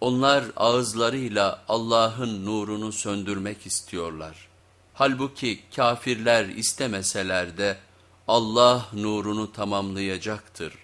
Onlar ağızlarıyla Allah'ın nurunu söndürmek istiyorlar. Halbuki kafirler istemeseler de Allah nurunu tamamlayacaktır.